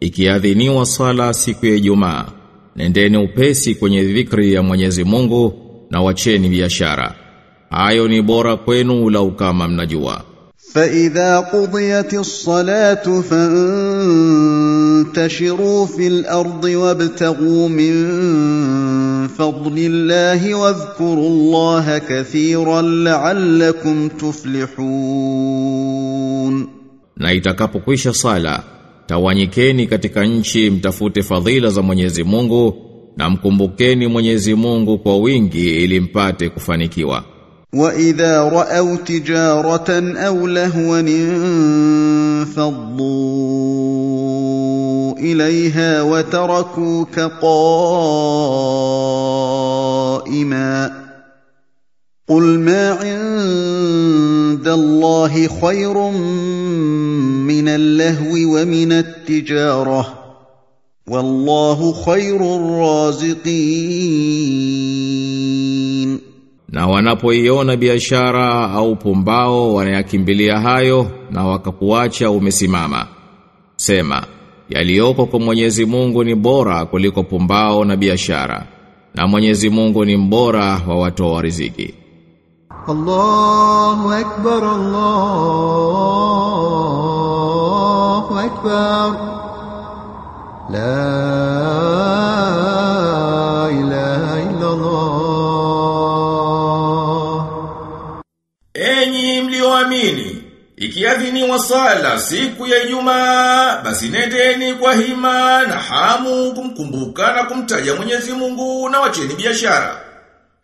ikiadhiniwa sala siku ya Ijumaa, nendeni upesi kwenye dhikri ya Mwenyezi Mungu na wacheni biashara. Hayo ni bora kwenu lau kama mnajua. فاذا قضيت الصلاه فانتشروا في الارض وابتغوا من فضل الله واذكروا الله كثيرا لعلكم تفلحون Na itakapokwisha sala, tawanyikeni katika nchi mtafute fadhila za Mwenyezi Mungu na mkumbukeni Mwenyezi Mungu kwa wingi ili mpate kufanikiwa. واذا راوا تجاره او لهوا انفضوا اليها وتركوك قائما قل ما عند الله خير من اللهو ومن التجاره والله خير الرازقين Na wanapoiona biashara au pumbao wanayakimbilia hayo na wakakuacha umesimama. Sema, yaliyoko kwa Mwenyezi Mungu ni bora kuliko pumbao na biashara. Na Mwenyezi Mungu ni mbora wa watoa riziki. الله أكبر الله أكبر لا إله إلا الله Enyi mlioamini, ikiadhiniwa sala siku ya Ijumaa, basi nendeni kwa hima na hamu kumkumbuka na kumtaja Mwenyezi Mungu na wacheni biashara.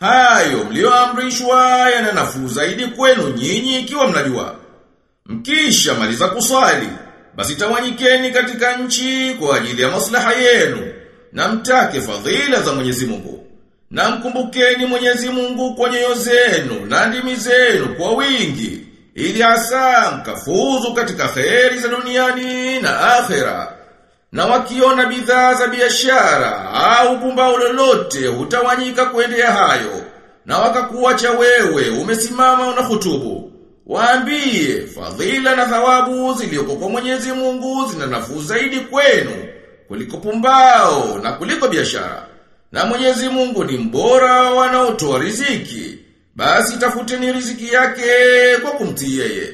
Hayo mlioamrishwa yana nafuu zaidi kwenu nyinyi ikiwa mnajua. Mkisha maliza kuswali, basi tawanyikeni katika nchi kwa ajili ya maslaha yenu na mtake fadhila za Mwenyezi Mungu. Na mkumbukeni Mwenyezi Mungu kwa nyoyo zenu na ndimi zenu kwa wingi, ili hasa mkafuzu katika kheri za duniani na akhera. Na wakiona bidhaa za biashara au pumbao lolote hutawanyika kuendea hayo, na wakakuacha wewe umesimama unahutubu. Waambie fadhila na thawabu zilioko kwa Mwenyezi Mungu zina nafuu zaidi kwenu kuliko pumbao na kuliko biashara. Na Mwenyezi Mungu ni mbora wa wanaotoa riziki. Basi tafuteni riziki yake kwa kumtii yeye.